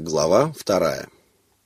Глава вторая.